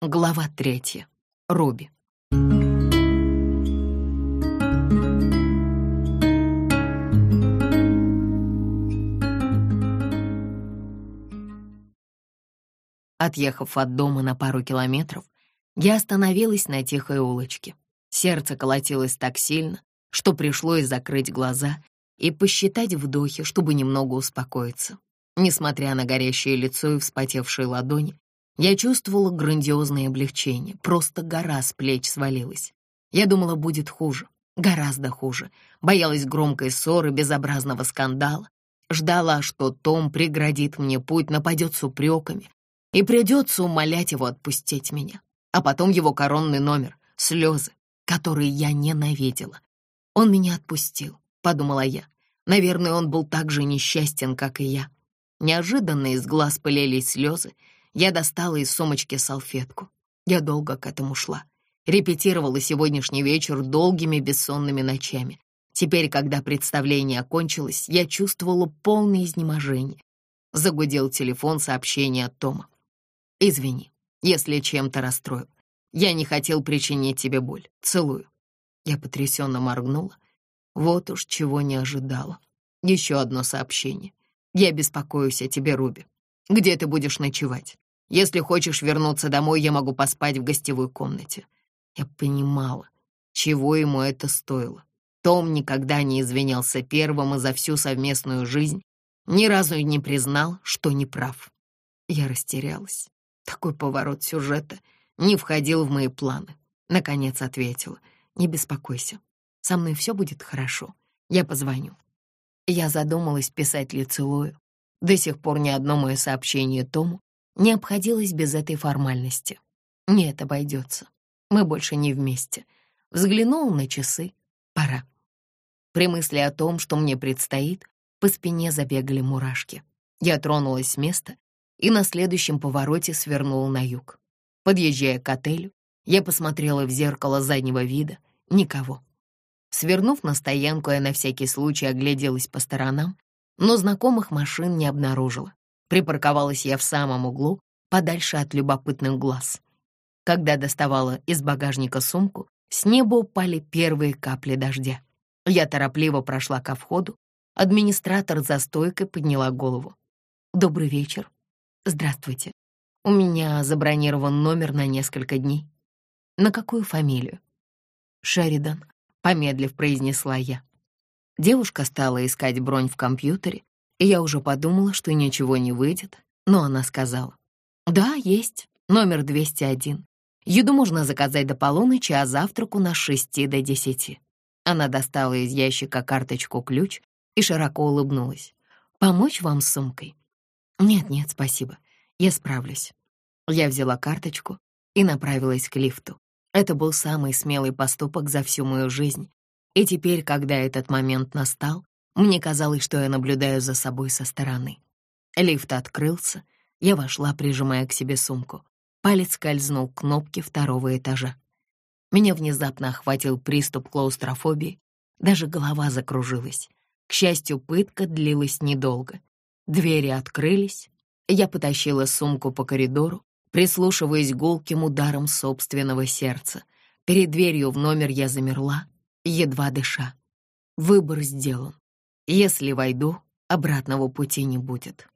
Глава третья. Руби. Отъехав от дома на пару километров, я остановилась на тихой улочке. Сердце колотилось так сильно, что пришлось закрыть глаза и посчитать вдохи, чтобы немного успокоиться. Несмотря на горящее лицо и вспотевшие ладони, я чувствовала грандиозное облегчение, просто гора с плеч свалилась. Я думала, будет хуже, гораздо хуже. Боялась громкой ссоры, безобразного скандала. Ждала, что Том преградит мне путь, нападет с упреками, и придется умолять его отпустить меня. А потом его коронный номер — слезы, которые я ненавидела. Он меня отпустил, подумала я. Наверное, он был так же несчастен, как и я. Неожиданно из глаз пылились слезы, я достала из сумочки салфетку. Я долго к этому шла. Репетировала сегодняшний вечер долгими бессонными ночами. Теперь, когда представление окончилось, я чувствовала полное изнеможение. Загудел телефон сообщения от Тома. «Извини, если чем-то расстроил. Я не хотел причинить тебе боль. Целую». Я потрясенно моргнула. Вот уж чего не ожидала. Еще одно сообщение. «Я беспокоюсь о тебе, Руби. Где ты будешь ночевать? Если хочешь вернуться домой, я могу поспать в гостевой комнате». Я понимала, чего ему это стоило. Том никогда не извинялся первым и за всю совместную жизнь ни разу не признал, что не прав. Я растерялась. Такой поворот сюжета не входил в мои планы. Наконец ответила. «Не беспокойся. Со мной все будет хорошо. Я позвоню». Я задумалась писать ли целую. До сих пор ни одно мое сообщение Тому не обходилось без этой формальности. Нет, обойдется. Мы больше не вместе. Взглянул на часы. Пора. При мысли о том, что мне предстоит, по спине забегали мурашки. Я тронулась с места и на следующем повороте свернула на юг. Подъезжая к отелю, я посмотрела в зеркало заднего вида. Никого. Свернув на стоянку, я на всякий случай огляделась по сторонам, но знакомых машин не обнаружила. Припарковалась я в самом углу, подальше от любопытных глаз. Когда доставала из багажника сумку, с неба упали первые капли дождя. Я торопливо прошла ко входу. Администратор за стойкой подняла голову. «Добрый вечер. Здравствуйте. У меня забронирован номер на несколько дней. На какую фамилию?» «Шеридан», — помедлив произнесла я. Девушка стала искать бронь в компьютере, и я уже подумала, что ничего не выйдет, но она сказала. «Да, есть. Номер 201. Еду можно заказать до полуночи, а завтрак у нас с 6 до 10». Она достала из ящика карточку-ключ и широко улыбнулась. «Помочь вам с сумкой?» «Нет-нет, спасибо. Я справлюсь». Я взяла карточку и направилась к лифту. Это был самый смелый поступок за всю мою жизнь. И теперь, когда этот момент настал, мне казалось, что я наблюдаю за собой со стороны. Лифт открылся, я вошла, прижимая к себе сумку. Палец скользнул к кнопке второго этажа. Меня внезапно охватил приступ клаустрофобии, даже голова закружилась. К счастью, пытка длилась недолго. Двери открылись, я потащила сумку по коридору, прислушиваясь гулким ударом собственного сердца. Перед дверью в номер я замерла, едва дыша. Выбор сделан. Если войду, обратного пути не будет.